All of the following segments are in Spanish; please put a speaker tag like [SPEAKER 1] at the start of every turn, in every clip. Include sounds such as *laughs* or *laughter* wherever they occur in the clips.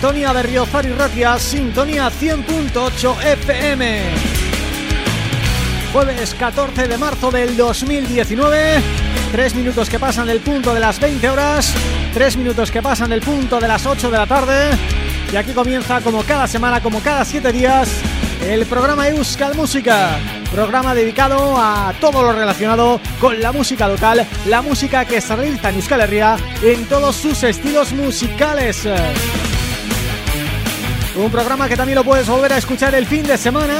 [SPEAKER 1] Sintonía de Riozar y Ratia, sintonía 100.8 FM. Jueves 14 de marzo del 2019, tres minutos que pasan del punto de las 20 horas, tres minutos que pasan del punto de las 8 de la tarde, y aquí comienza como cada semana, como cada siete días, el programa Euskal Música, programa dedicado a todo lo relacionado con la música local, la música que se realiza en Euskal Herria en todos sus estilos musicales. Un programa que también lo puedes volver a escuchar el fin de semana,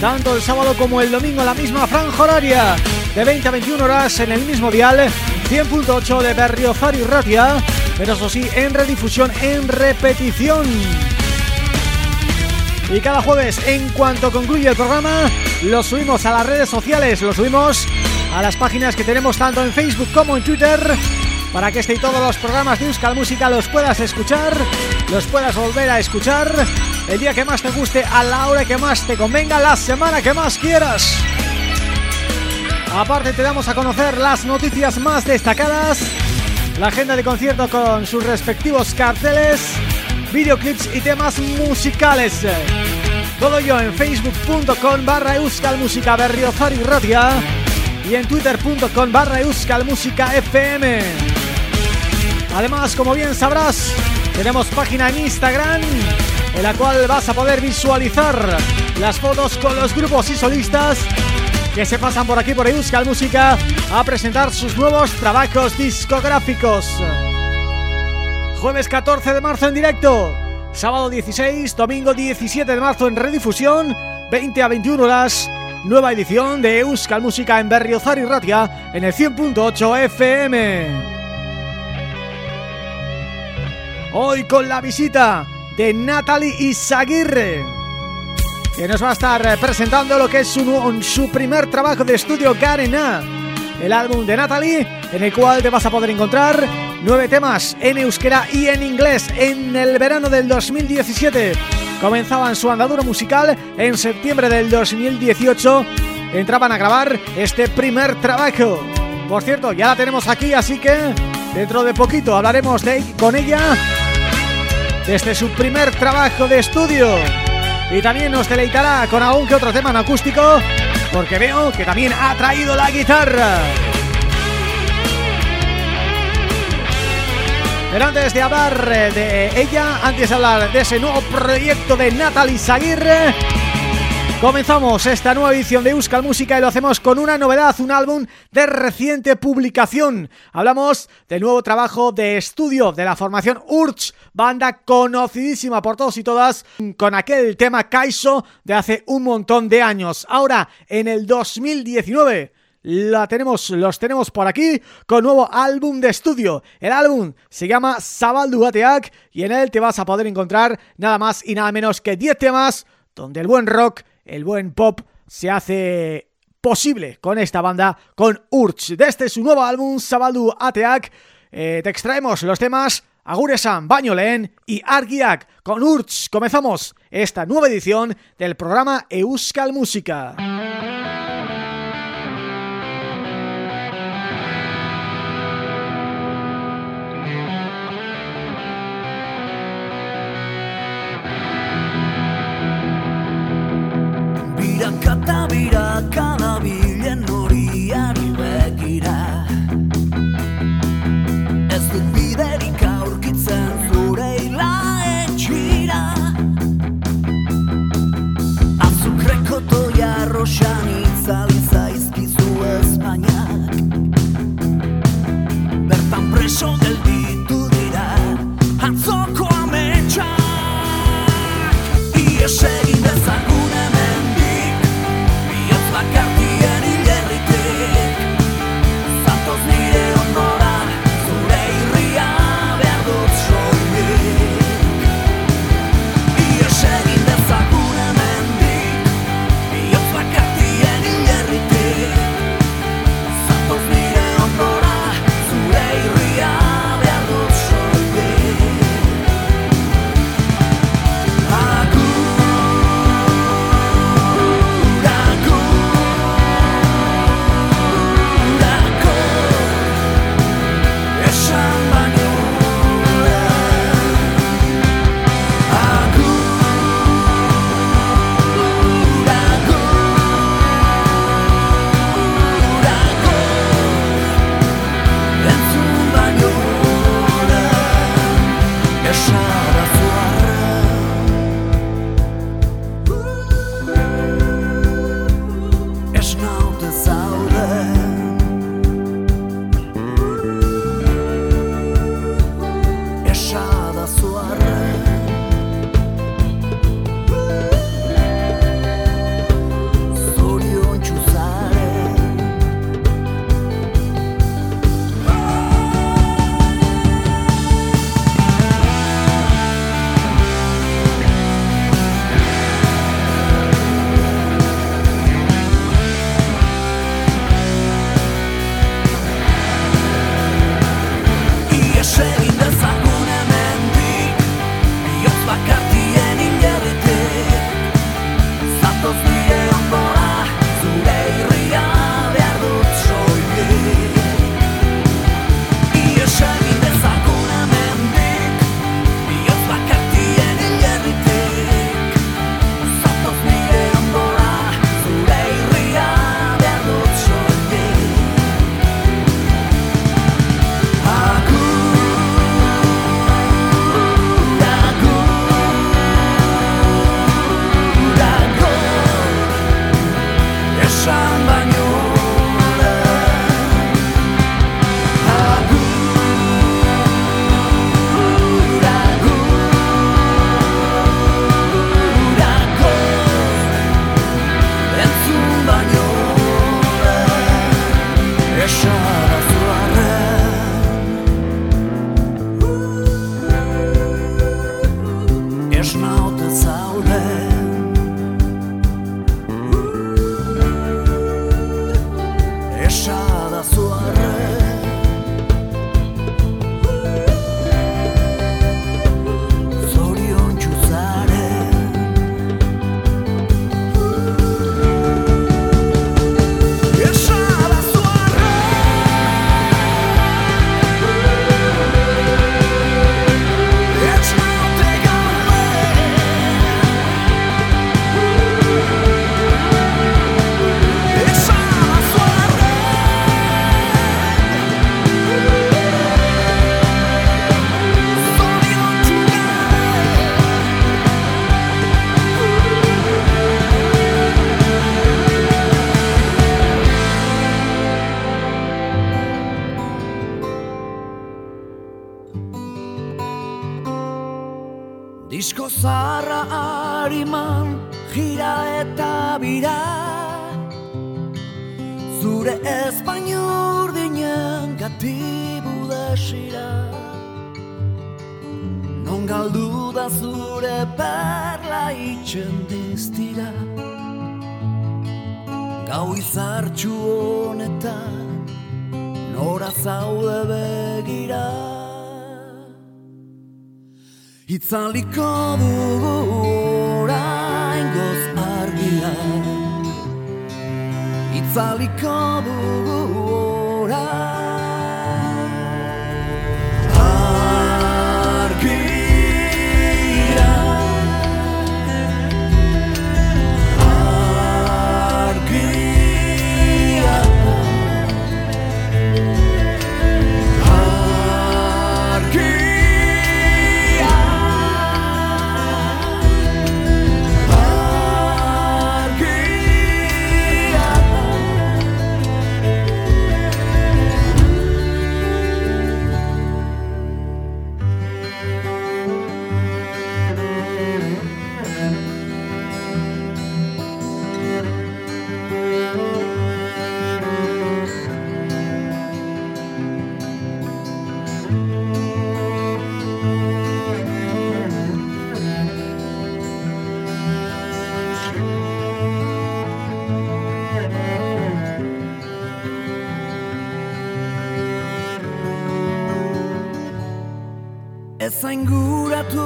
[SPEAKER 1] tanto el sábado como el domingo la misma franja horaria, de 20 a 21 horas en el mismo dial, 100.8 de Berriozar y Ratia, pero eso sí, en redifusión, en repetición. Y cada jueves, en cuanto concluye el programa, lo subimos a las redes sociales, lo subimos a las páginas que tenemos tanto en Facebook como en Twitter para que este y todos los programas de Euskal Música los puedas escuchar, los puedas volver a escuchar el día que más te guste, a la hora que más te convenga, la semana que más quieras. Aparte te damos a conocer las noticias más destacadas, la agenda de concierto con sus respectivos carteles, videoclips y temas musicales. Todo ello en facebook.com barra Euskal Música Berriozar y Radia y en twitter.com barra Euskal Música FM. Además, como bien sabrás, tenemos página en Instagram en la cual vas a poder visualizar las fotos con los grupos y solistas que se pasan por aquí por Euskal Música a presentar sus nuevos trabajos discográficos. Jueves 14 de marzo en directo sábado 16, domingo 17 de marzo en redifusión, 20 a 21 horas, nueva edición de Euskal Música en Berriozar y Ratia en el 100.8 FM. Hoy con la visita de Natalie Izaguirre que nos va a estar presentando lo que es su, su primer trabajo de estudio Garena el álbum de Natalie en el cual te vas a poder encontrar nueve temas en euskera y en inglés. En el verano del 2017 comenzaban su andadura musical. En septiembre del 2018 entraban a grabar este primer trabajo. Por cierto, ya la tenemos aquí, así que dentro de poquito hablaremos con ella desde su primer trabajo de estudio y también nos deleitará con algún que otro tema en acústico porque veo que también ha traído la guitarra. Pero antes de hablar eh, de ella, antes de hablar de ese nuevo proyecto de Natalie Zaguirre Comenzamos esta nueva edición de Euskal Música y lo hacemos con una novedad, un álbum de reciente publicación. Hablamos del nuevo trabajo de estudio de la formación Urch, banda conocidísima por todos y todas, con aquel tema Kaiso de hace un montón de años. Ahora, en el 2019 la tenemos, los tenemos por aquí con nuevo álbum de estudio. El álbum se llama Zabaldu y en él te vas a poder encontrar nada más y nada menos que 10 temas donde el buen rock el buen pop se hace posible con esta banda, con Urch. Desde su nuevo álbum, Sabaldu Ateak, eh, te extraemos los temas Aguresan, Bañolen y Argiak. Con Urch comenzamos esta nueva edición del programa Euskal Música.
[SPEAKER 2] Cada bira canabieñ moria ve gira Es mi vida ni cauquitzan durei la e gira A zu crecotoya roscaniza le sai spisu a Spagna zaude begira. Itzaliko dugu orain goz argia. Itzaliko dugu Zainguratu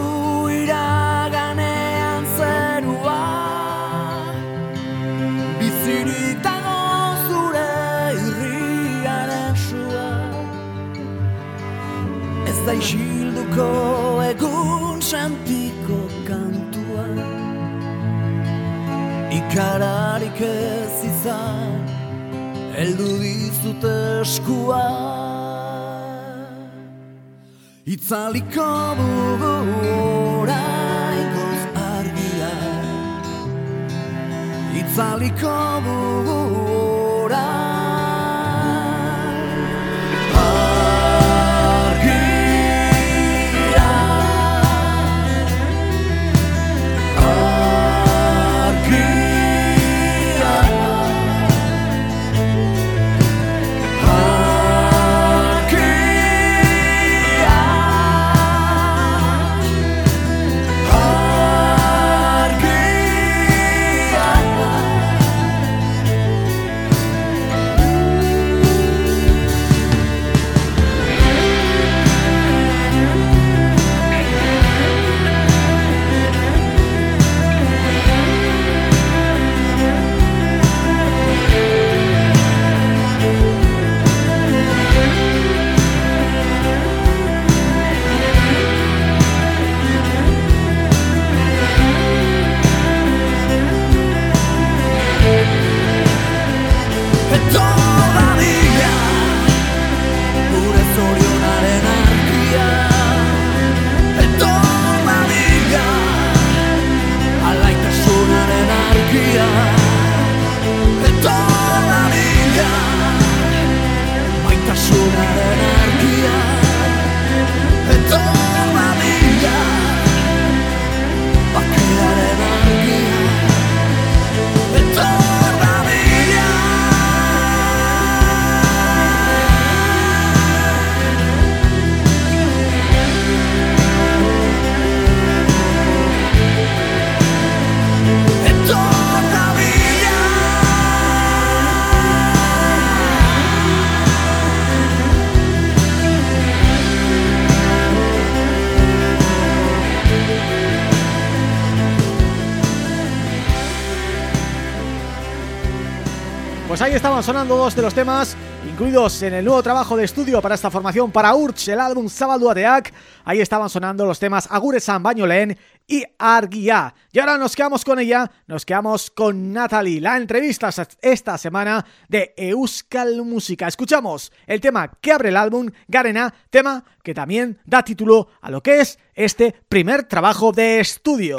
[SPEAKER 2] iraganean zerua. Bizirik dago zure irriaren sua. Ez da isilduko egun santiko kantua. Ikararik ez izan Eldu dizut eskua Itzaliko dugu orain goz argia. Itzaliko dugu
[SPEAKER 1] ahí estaban sonando dos de los temas incluidos en el nuevo trabajo de estudio para esta formación para Urch, el álbum Zabalduateak. Ahí estaban sonando los temas Agure San Bañolén y Arguía. Y ahora nos quedamos con ella, nos quedamos con Natalie, la entrevista esta semana de Euskal Música. Escuchamos el tema que abre el álbum, Garena, tema que también da título a lo que es este primer trabajo de estudio.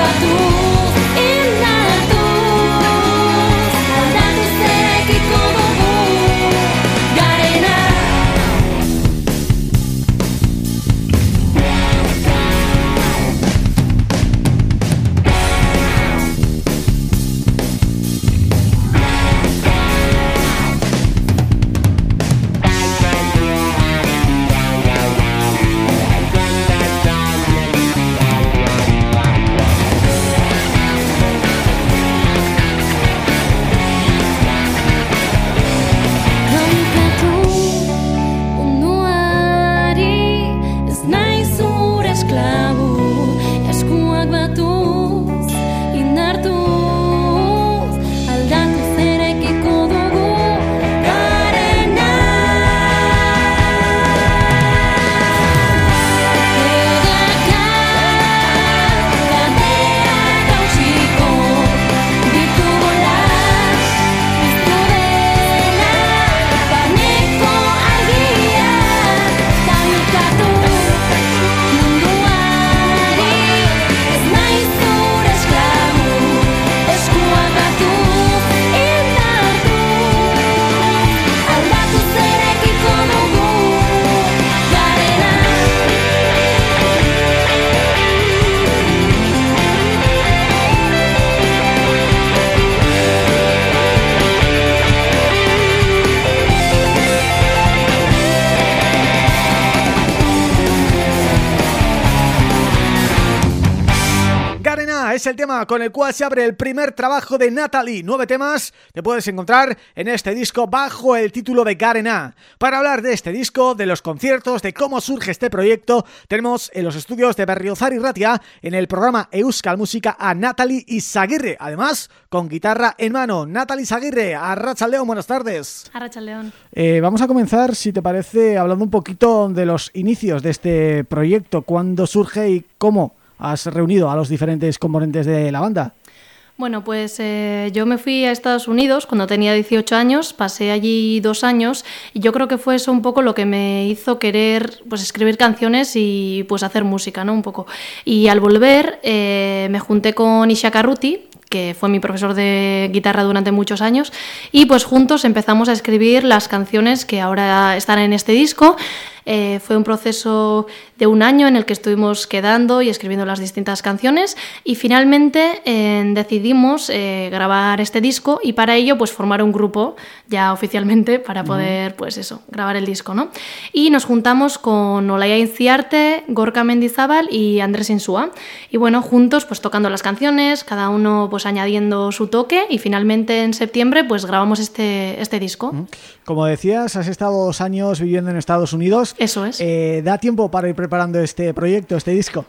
[SPEAKER 1] satu tema con el cual se abre el primer trabajo de Natalie. Nueve temas te puedes encontrar en este disco bajo el título de Garena. Para hablar de este disco, de los conciertos, de cómo surge este proyecto, tenemos en los estudios de Berriozar y Ratia, en el programa Euskal Música, a Natalie Izaguirre. Además, con guitarra en mano. Natalie Izaguirre, a León, buenas tardes.
[SPEAKER 3] A León.
[SPEAKER 1] Eh, vamos a comenzar, si te parece, hablando un poquito de los inicios de este proyecto. ¿Cuándo surge y cómo has reunido a los diferentes componentes de la banda?
[SPEAKER 3] Bueno, pues eh, yo me fui a Estados Unidos cuando tenía 18 años, pasé allí dos años y yo creo que fue eso un poco lo que me hizo querer pues escribir canciones y pues hacer música, ¿no? Un poco. Y al volver eh, me junté con Isha Carruti, que fue mi profesor de guitarra durante muchos años, y pues juntos empezamos a escribir las canciones que ahora están en este disco. Eh, fue un proceso de un año en el que estuvimos quedando y escribiendo las distintas canciones y finalmente eh, decidimos eh, grabar este disco y para ello pues formar un grupo ya oficialmente para poder pues eso, grabar el disco, ¿no? Y nos juntamos con Olaya Inciarte, Gorka Mendizábal y Andrés Insúa y bueno, juntos pues tocando las canciones, cada uno pues añadiendo su toque y finalmente en septiembre pues grabamos este, este disco.
[SPEAKER 1] Como decías, has estado dos años viviendo en Estados Unidos.
[SPEAKER 3] Eso es.
[SPEAKER 1] Eh, ¿Da tiempo para ir preparando este proyecto, este disco?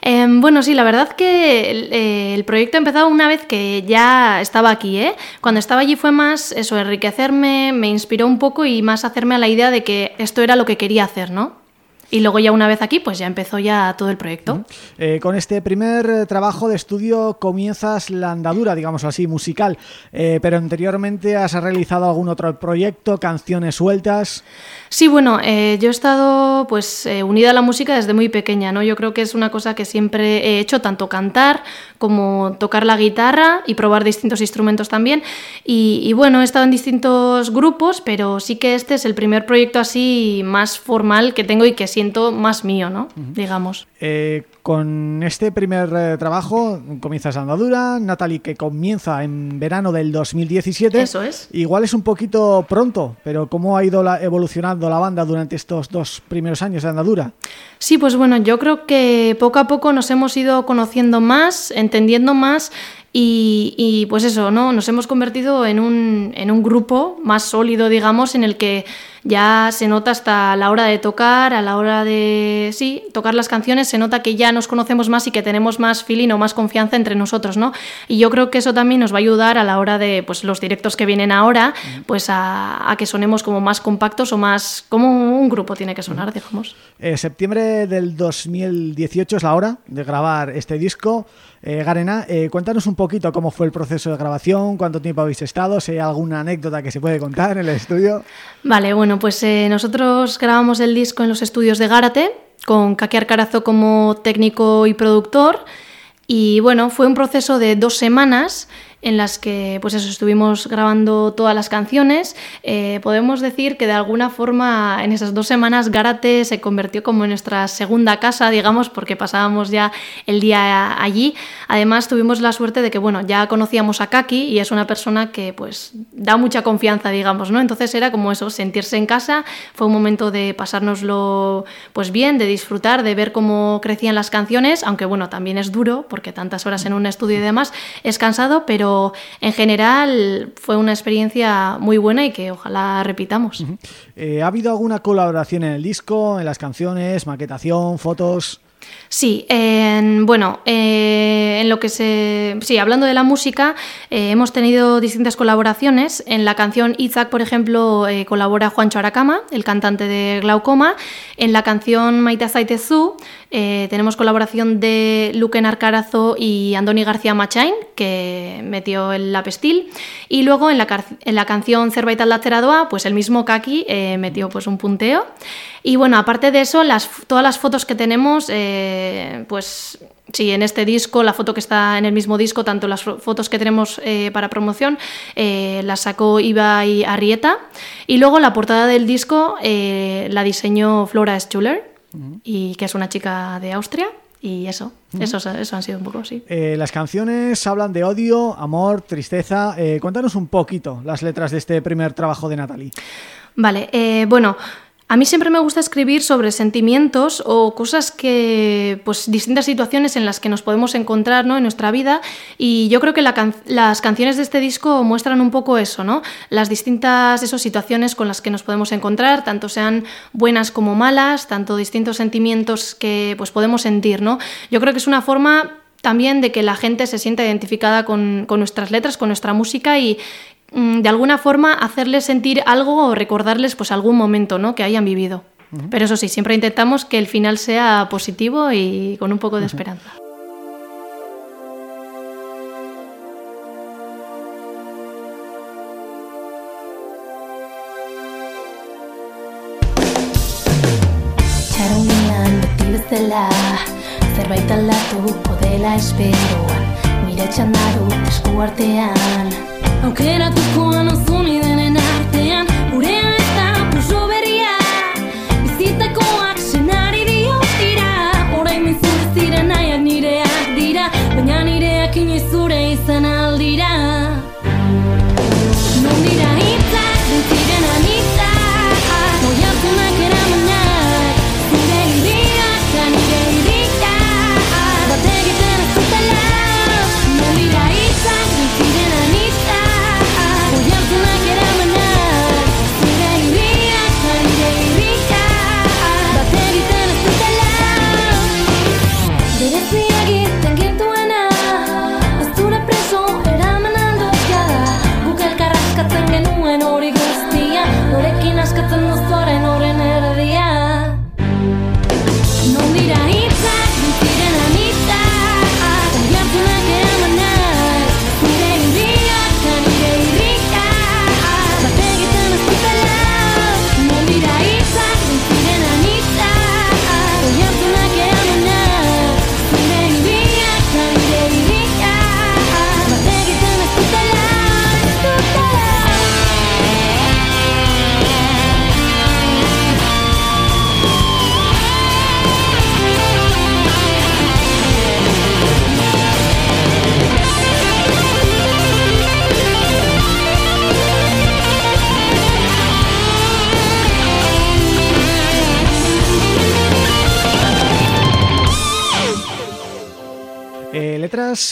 [SPEAKER 3] Em, bueno, sí, la verdad que el, eh, el, proyecto ha empezado una vez que ya estaba aquí, ¿eh? Cuando estaba allí fue más eso, enriquecerme, me inspiró un poco y más hacerme a la idea de que esto era lo que quería hacer, ¿no? Y luego ya una vez aquí, pues ya empezó ya todo el proyecto.
[SPEAKER 1] Eh, con este primer eh, trabajo de estudio comienzas la andadura, digamos así, musical, eh, pero anteriormente has realizado algún otro proyecto, canciones sueltas...
[SPEAKER 3] Sí, bueno, yo he estado pues unida a la música desde muy pequeña, ¿no? Yo creo que es una cosa que siempre he hecho, tanto cantar como tocar la guitarra y probar distintos instrumentos también. Y, y bueno, he estado en distintos grupos, pero sí que este es el primer proyecto así más formal que tengo y que siento más mío, ¿no? Digamos.
[SPEAKER 1] Eh, con este primer eh, trabajo comienzas andadura, Natalie que comienza en verano del 2017.
[SPEAKER 3] Eso es.
[SPEAKER 1] Igual es un poquito pronto, pero ¿cómo ha ido evolucionando la banda durante estos dos primeros años de andadura?
[SPEAKER 3] Sí, pues bueno, yo creo que poco a poco nos hemos ido conociendo más, entendiendo más y, pues eso, ¿no? Nos hemos convertido en un, en un grupo más sólido, digamos, en el que ya se nota hasta la hora de tocar, a la hora de, sí, tocar las canciones, se nota que ya nos conocemos más y que tenemos más feeling o más confianza entre nosotros, ¿no? Y yo creo que eso también nos va a ayudar a la hora de, pues, los directos que vienen ahora, pues a, que sonemos como más compactos o más, como un grupo tiene que sonar, digamos.
[SPEAKER 1] Eh, septiembre del 2018 es la hora de grabar este disco. Eh, Garena, eh, cuéntanos un poquito cómo fue el proceso de grabación, cuánto tiempo habéis estado, si hay alguna anécdota que se puede contar en el estudio.
[SPEAKER 3] Vale, bueno, pues eh, nosotros grabamos el disco en los estudios de Gárate, con Kaki Arcarazo como técnico y productor, y bueno, fue un proceso de dos semanas en las que pues eso, estuvimos grabando todas las canciones. Eh, podemos decir que de alguna forma en esas dos semanas Gárate se convirtió como en nuestra segunda casa, digamos, porque pasábamos ya el día allí. Además tuvimos la suerte de que bueno, ya conocíamos a Kaki y es una persona que pues da mucha confianza, digamos, ¿no? Entonces era como eso, sentirse en casa, fue un momento de pasárnoslo pues bien, de disfrutar, de ver cómo crecían las canciones, aunque bueno, también es duro porque tantas horas en un estudio y demás es cansado, pero en general fue una experiencia muy buena y que ojalá repitamos.
[SPEAKER 1] Eh, ¿Ha habido alguna colaboración en el disco, en las canciones, maquetación, fotos...?
[SPEAKER 3] Sí, bueno, eh, en lo que se... Sí, hablando de la música, eh, hemos tenido distintas colaboraciones. En la canción Izak, por ejemplo, colabora Juancho Aracama, el cantante de Glaucoma. En la canción Maite Zaitezu eh, tenemos colaboración de Luque Narcarazo y Andoni García Machain, que metió el lapestil. Y luego en la, en la canción Cervaital Lateradoa, pues el mismo Kaki eh, metió pues un punteo. Y bueno, aparte de eso, las, todas las fotos que tenemos, eh, pues sí, en este disco, la foto que está en el mismo disco, tanto las fotos que tenemos para promoción, las sacó Iba y Arrieta. Y luego la portada del disco la diseñó Flora Schuller y que es una chica de Austria y eso, eso, eso han sido un poco así.
[SPEAKER 1] Eh, las canciones hablan de odio, amor, tristeza. Eh, cuéntanos un poquito las letras de este primer trabajo de Natalie.
[SPEAKER 3] Vale, eh, bueno, A mí siempre me gusta escribir sobre sentimientos o cosas que, pues distintas situaciones en las que nos podemos encontrar ¿no? en nuestra vida y yo creo que las canciones de este disco muestran un poco eso, ¿no? Las distintas esos, situaciones con las que nos podemos encontrar, tanto sean buenas como malas, tanto distintos sentimientos que pues podemos sentir, ¿no? Yo creo que es una forma también de que la gente se sienta identificada con, con nuestras letras, con nuestra música y, de alguna forma hacerles sentir algo o recordarles pues algún momento ¿no? que hayan vivido. Pero eso sí, siempre intentamos que el final sea positivo y con un poco de esperanza.
[SPEAKER 4] Aukeratuko nozuni denen artean Gurean ez da puso dio dira Horain mizun ez dira Baina nireak inoiz zure
[SPEAKER 1] izana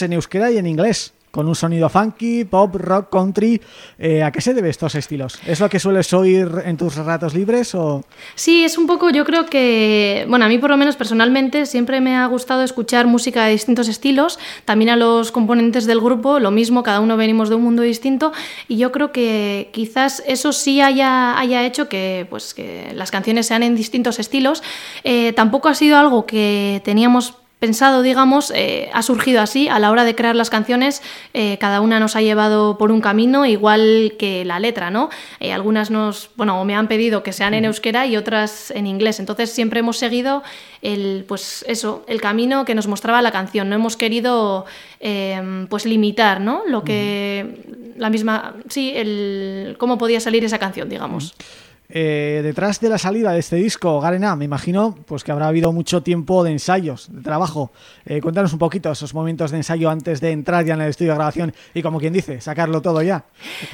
[SPEAKER 1] En euskera y en inglés, con un sonido funky, pop, rock, country. Eh, ¿A qué se debe estos estilos? ¿Es lo que sueles oír en tus ratos libres o...?
[SPEAKER 3] Sí, es un poco, yo creo que, bueno, a mí por lo menos personalmente siempre me ha gustado escuchar música de distintos estilos, también a los componentes del grupo, lo mismo, cada uno venimos de un mundo distinto y yo creo que quizás eso sí haya, haya hecho que, pues, que las canciones sean en distintos estilos. Eh, tampoco ha sido algo que teníamos pensado, digamos, eh, ha surgido así. A la hora de crear las canciones, eh, cada una nos ha llevado por un camino, igual que la letra, ¿no? Eh, algunas nos, bueno, me han pedido que sean en euskera y otras en inglés. Entonces siempre hemos seguido el, pues eso, el camino que nos mostraba la canción. No hemos querido, eh, pues limitar, ¿no? Lo que la misma, sí, el cómo podía salir esa canción, digamos.
[SPEAKER 1] Eh, detrás de la salida de este disco, Garena, me imagino pues que habrá habido mucho tiempo de ensayos, de trabajo. Eh, cuéntanos un poquito esos momentos de ensayo antes de entrar ya en el estudio de grabación y como quien dice, sacarlo todo ya.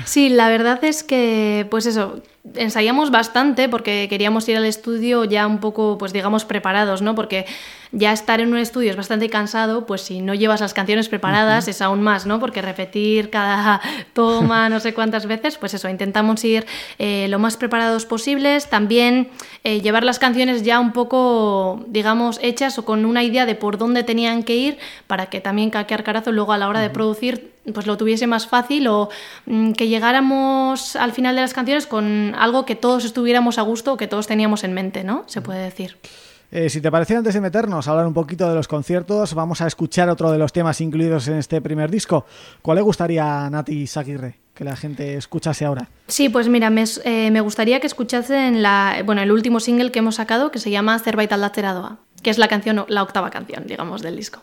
[SPEAKER 3] Sí, la verdad es que, pues eso, ensayamos bastante porque queríamos ir al estudio ya un poco, pues digamos, preparados, ¿no? Porque ya estar en un estudio es bastante cansado, pues si no llevas las canciones preparadas es aún más, ¿no? Porque repetir cada *laughs* toma no sé cuántas veces, pues eso, intentamos ir eh, lo más preparados posibles, también eh, llevar las canciones ya un poco, digamos, hechas o con una idea de por dónde tenían que ir para que también Caquear Carazo luego a la hora de producir pues lo tuviese más fácil o mm, que llegáramos al final de las canciones con algo que todos estuviéramos a gusto o que todos teníamos en mente, ¿no? Se puede decir.
[SPEAKER 1] Eh, si te parece, antes de meternos a hablar un poquito de los conciertos, vamos a escuchar otro de los temas incluidos en este primer disco. ¿Cuál le gustaría a Nati Saguirre que la gente escuchase ahora?
[SPEAKER 3] Sí, pues mira, me, eh, me gustaría que escuchasen la, bueno, el último single que hemos sacado que se llama Zerbait aldatzera doa, que es la canción, la octava canción, digamos, del disco.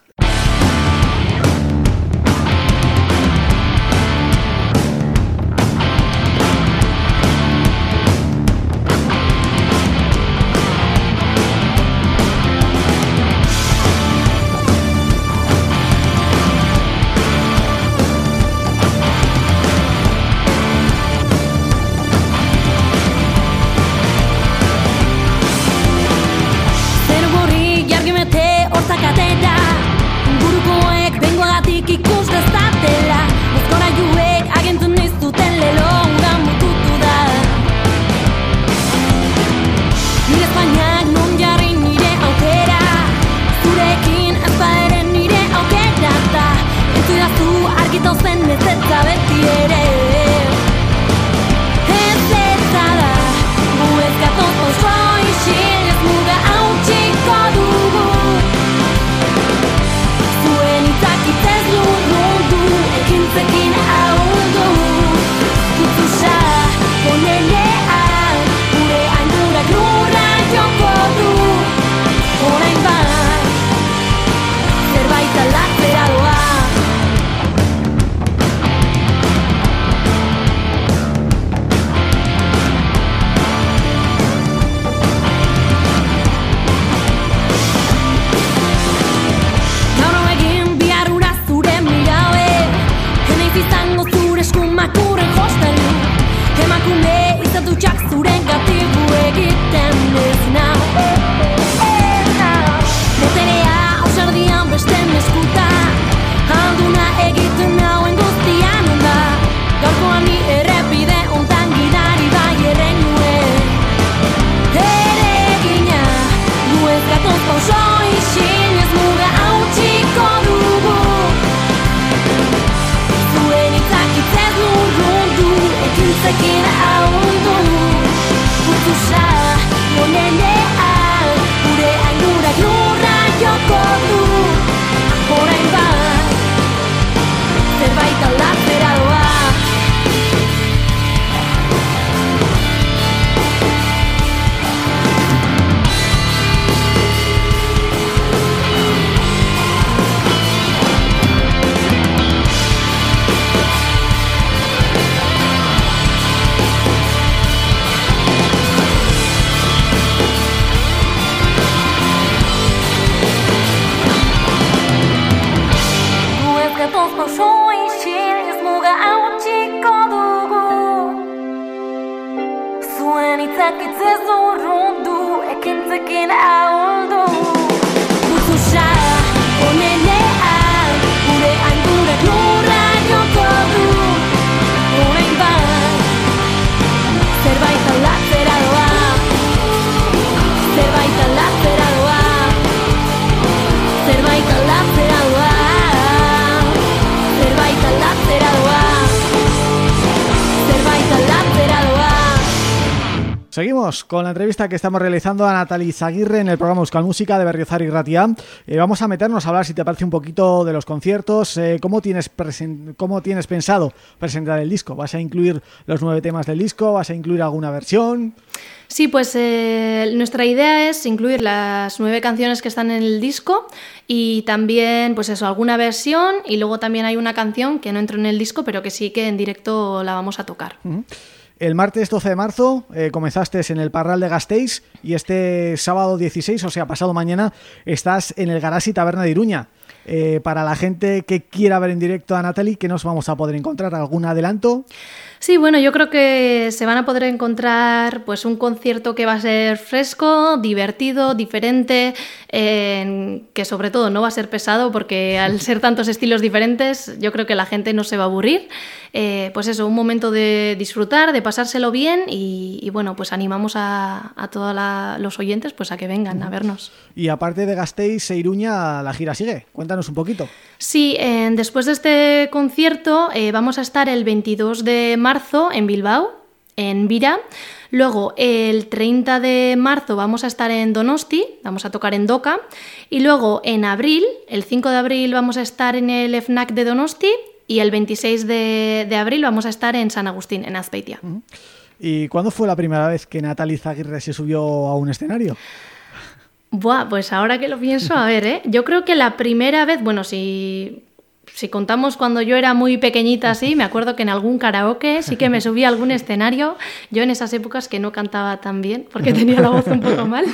[SPEAKER 1] Con la entrevista que estamos realizando a Natalie Zaguirre en el programa Euskal Música de Berriozar y Ratia. Eh, vamos a meternos a hablar, si te parece, un poquito de los conciertos. Eh, ¿cómo, tienes ¿Cómo tienes pensado presentar el disco? ¿Vas a incluir los nueve temas del disco? ¿Vas a incluir alguna versión?
[SPEAKER 3] Sí, pues eh, nuestra idea es incluir las nueve canciones que están en el disco y también, pues eso, alguna versión y luego también hay una canción que no entró en el disco pero que sí que en directo la vamos a tocar.
[SPEAKER 1] Uh -huh. El martes 12 de marzo eh, comenzaste en el Parral de Gasteiz y este sábado 16, o sea, pasado mañana, estás en el Garasi Taberna de Iruña. Eh, para la gente que quiera ver en directo a Natalie, ¿qué nos vamos a poder encontrar? ¿Algún adelanto?
[SPEAKER 3] Sí, bueno, yo creo que se van a poder encontrar pues un concierto que va a ser fresco, divertido, diferente, eh, que sobre todo no va a ser pesado porque al *laughs* ser tantos estilos diferentes yo creo que la gente no se va a aburrir. Eh, pues eso, un momento de disfrutar, de pasárselo bien y, y bueno, pues animamos a, a todos los oyentes pues a que vengan a vernos.
[SPEAKER 1] Y aparte de Gasteiz e Iruña, la gira sigue. Cuéntanos un poquito.
[SPEAKER 3] Sí, eh, después de este concierto eh, vamos a estar el 22 de marzo en Bilbao, en Vira. Luego, el 30 de marzo vamos a estar en Donosti, vamos a tocar en Doca. Y luego, en abril, el 5 de abril vamos a estar en el FNAC de Donosti y el 26 de, de abril vamos a estar en San Agustín, en Azpeitia.
[SPEAKER 1] ¿Y cuándo fue la primera vez que Natalie Zaguirre se subió a un escenario?
[SPEAKER 3] Buah, pues ahora que lo pienso, a ver, ¿eh? Yo creo que la primera vez, bueno, si, si contamos cuando yo era muy pequeñita así, me acuerdo que en algún karaoke sí que me subí a algún escenario. Yo en esas épocas que no cantaba tan bien, porque tenía la voz un poco mal.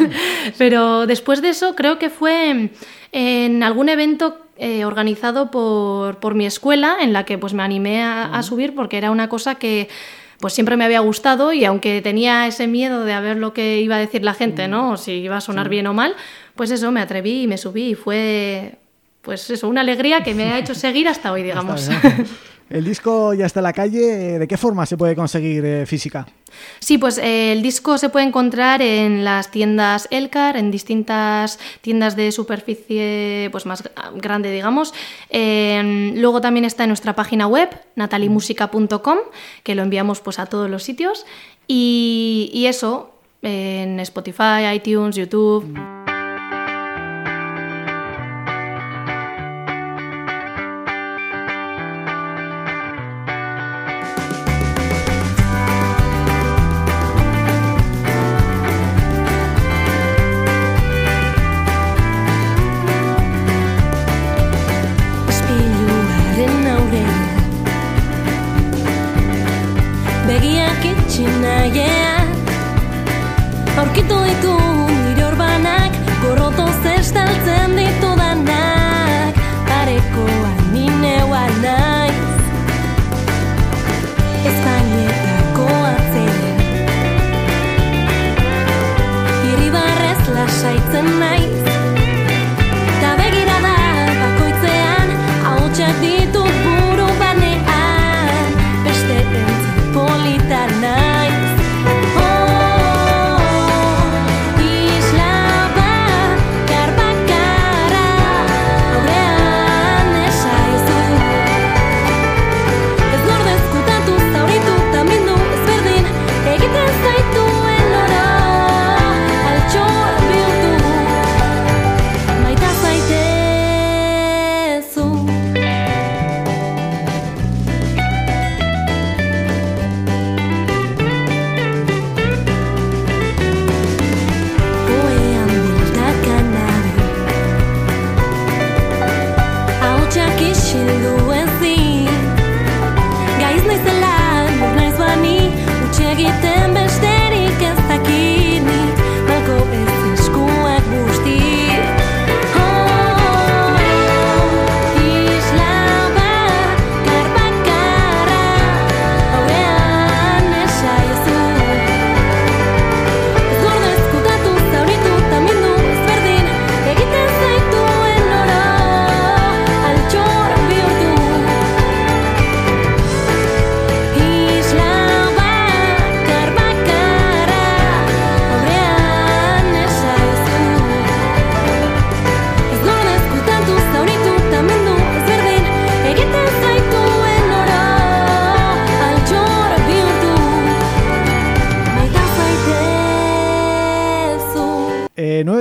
[SPEAKER 3] Pero después de eso creo que fue en algún evento eh, organizado por, por, mi escuela, en la que pues me animé a, a subir porque era una cosa que pues siempre me había gustado y aunque tenía ese miedo de a ver lo que iba a decir la gente, ¿no? O si iba a sonar sí. bien o mal, pues eso, me atreví y me subí y fue, pues eso, una alegría que me ha hecho seguir hasta hoy, *laughs* digamos.
[SPEAKER 1] Hasta el disco ya está en la calle, ¿de qué forma se puede conseguir eh, física?
[SPEAKER 3] Sí, pues eh, el disco se puede encontrar en las tiendas Elcar, en distintas tiendas de superficie pues más grande, digamos. Eh, luego también está en nuestra página web, natalimusica.com, que lo enviamos pues a todos los sitios. Y, y eso, en Spotify, iTunes, YouTube...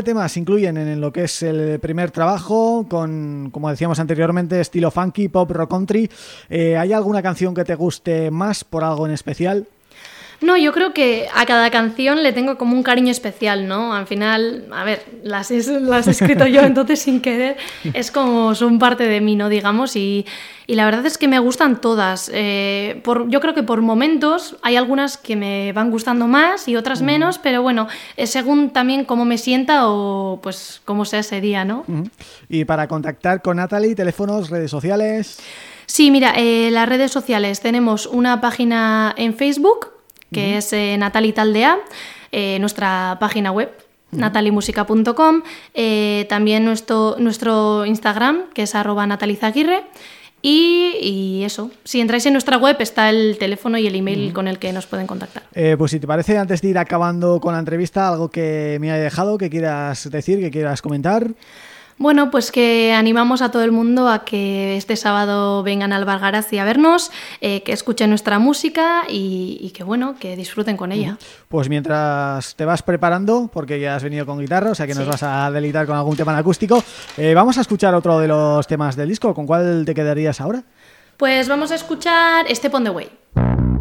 [SPEAKER 1] nueve temas incluyen en lo que es el primer trabajo, con, como decíamos anteriormente, estilo funky, pop, rock country. Eh, ¿Hay alguna canción que te guste más por algo en especial?
[SPEAKER 4] No, yo creo que a cada canción le tengo como un cariño especial, ¿no? Al final, a ver, las he, las he escrito yo, *laughs* entonces sin querer, es como son parte de mí, ¿no? Digamos, y, y la verdad es que me gustan todas. Eh, por, yo creo que por momentos hay algunas que me van gustando más y otras menos, pero bueno, es según también cómo me sienta o pues cómo sea ese día, ¿no?
[SPEAKER 1] Y para contactar con Natalie, teléfonos, redes sociales...
[SPEAKER 4] Sí, mira, eh, las redes sociales tenemos una página en Facebook que es eh, Taldea, eh, nuestra página web natalimusica.com, eh, también nuestro, nuestro Instagram, que es arroba natalizaguirre, y, y, eso, si entráis en nuestra web está el teléfono y el email mm. con el que nos pueden contactar.
[SPEAKER 1] Eh, pues si te parece, antes de ir acabando con la entrevista, algo que me haya dejado, que quieras decir, que quieras comentar...
[SPEAKER 4] Bueno, pues que animamos a todo el mundo a que este sábado vengan al Vargaraz y a vernos, eh, que escuchen nuestra música y, y, que bueno, que disfruten con ella.
[SPEAKER 1] Pues mientras te vas preparando, porque ya has venido con guitarra, o sea que nos vas a delitar con algún tema en acústico, eh, vamos a escuchar otro de los temas del disco. ¿Con cuál te quedarías ahora?
[SPEAKER 4] Pues vamos a escuchar Step on the Way.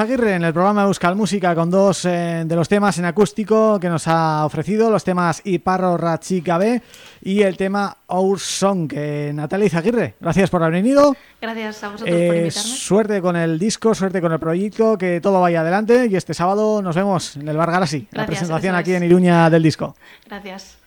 [SPEAKER 1] Zaguirre en el programa Euskal Música con dos eh, de los temas en acústico que nos ha ofrecido, los temas Iparro B y el tema Our Song. Que Natalie Zaguirre, gracias por haber venido.
[SPEAKER 4] Gracias a vosotros por eh, invitarme.
[SPEAKER 1] Suerte con el disco, suerte con el proyecto, que todo vaya adelante y este sábado nos vemos en el Bar Garasi, la presentación aquí en Iruña del disco.
[SPEAKER 4] Gracias.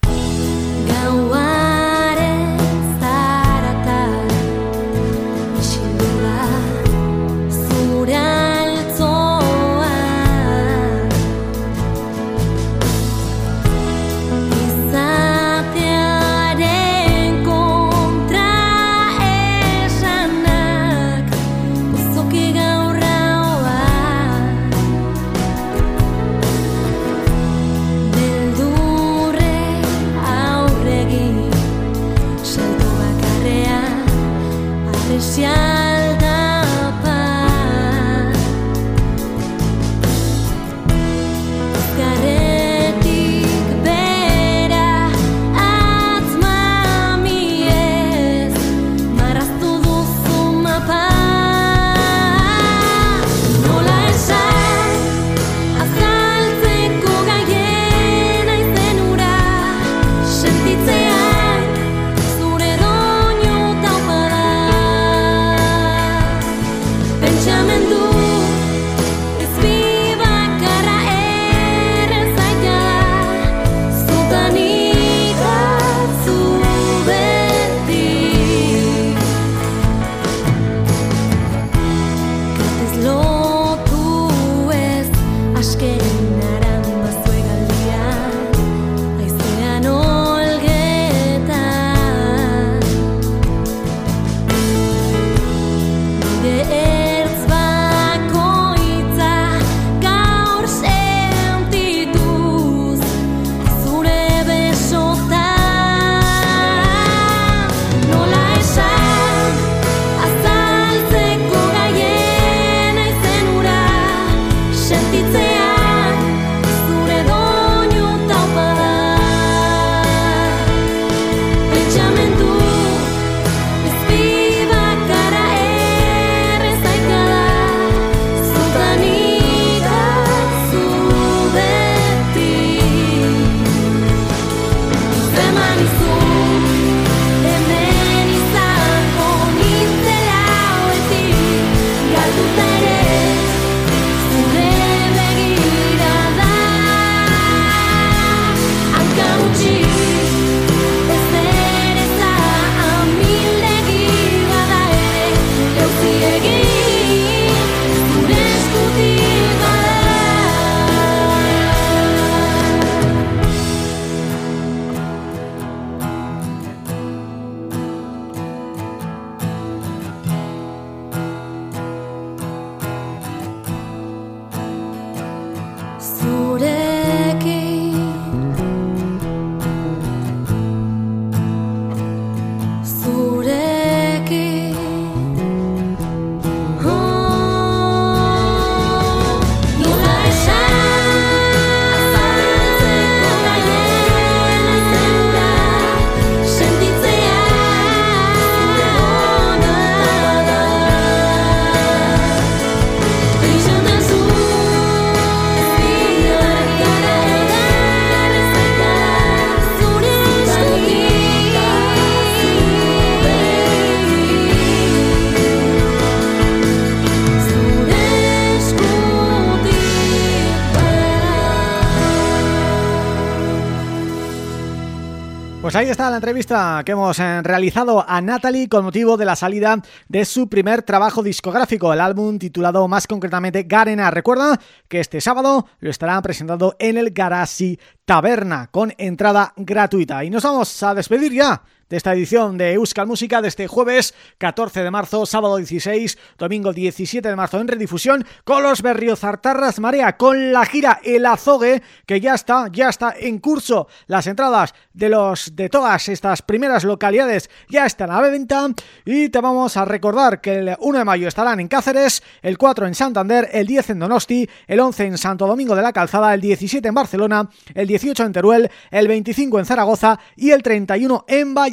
[SPEAKER 1] Pues ahí está la entrevista que hemos eh, realizado a Natalie con motivo de la salida de su primer trabajo discográfico, el álbum titulado más concretamente Garena. Recuerda que este sábado lo estarán presentando en el Garasi Taberna con entrada gratuita. Y nos vamos a despedir ya de esta edición de Euskal Música de este jueves 14 de marzo, sábado 16, domingo 17 de marzo en redifusión con los Berriozartarras Marea, con la gira El Azogue que ya está, ya está en curso. Las entradas de los de todas estas primeras localidades ya están a la venta y te vamos a recordar que el 1 de mayo estarán en Cáceres, el 4 en Santander, el 10 en Donosti, el 11 en Santo Domingo de la Calzada, el 17 en Barcelona, el 18 en Teruel, el 25 en Zaragoza y el 31 en Valladolid.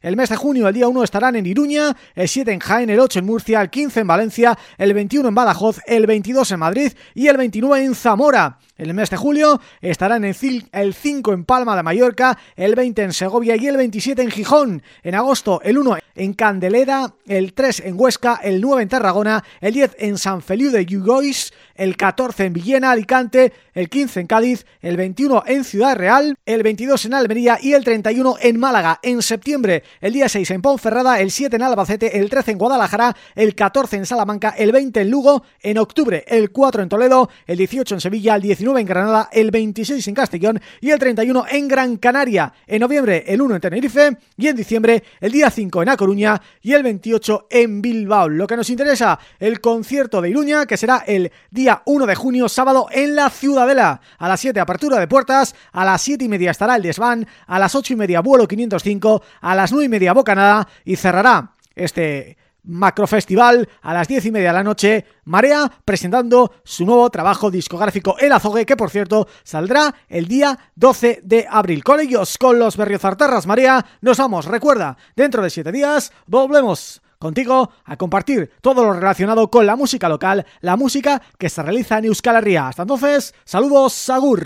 [SPEAKER 1] El mes de junio, el día 1 estarán en Iruña, el 7 en Jaén, el 8 en Murcia, el 15 en Valencia, el 21 en Badajoz, el 22 en Madrid y el 29 en Zamora. El mes de julio estarán en el 5 en Palma de Mallorca, el 20 en Segovia y el 27 en Gijón. En agosto el 1 en Candelera, el 3 en Huesca, el 9 en Tarragona, el 10 en San Feliu de Yugois, el 14 en Villena, Alicante, el 15 en Cádiz, el 21 en Ciudad Real, el 22 en Almería y el 31 en Málaga. En septiembre, el día 6 en Ponferrada, el 7 en Albacete, el 13 en Guadalajara, el 14 en Salamanca, el 20 en Lugo, en octubre el 4 en Toledo, el 18 en Sevilla, el 19 en Granada, el 26 en Castellón y el 31 en Gran Canaria. En noviembre el 1 en Tenerife y en diciembre el día 5 en A Coruña y el 28 en Bilbao. Lo que nos interesa, el concierto de Iruña que será el día 1 de junio, sábado, en la Ciudadela. A las 7, apertura de puertas, a las 7 y media estará el desván, a las 8 y media vuelo 505, a las 9 y media bocanada y cerrará este macrofestival a las 10 y media de la noche Marea presentando su nuevo trabajo discográfico El Azogue que por cierto saldrá el día 12 de abril con ellos, con los Berriozartarras Marea nos vamos, recuerda, dentro de 7 días volvemos contigo a compartir todo lo relacionado con la música local, la música que se realiza en Euskal Herria. Hasta entonces, saludos, Agur.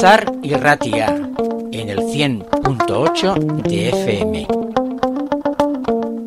[SPEAKER 5] Y Ratia en el 100.8 de FM.